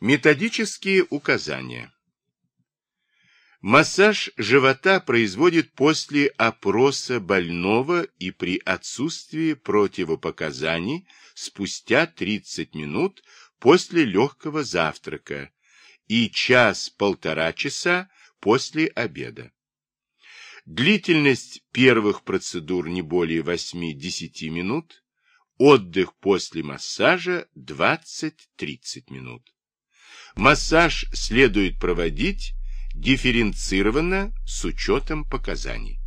Методические указания. Массаж живота производит после опроса больного и при отсутствии противопоказаний спустя 30 минут после легкого завтрака и час-полтора часа после обеда. Длительность первых процедур не более 8-10 минут, отдых после массажа 20-30 минут. Массаж следует проводить дифференцированно с учетом показаний.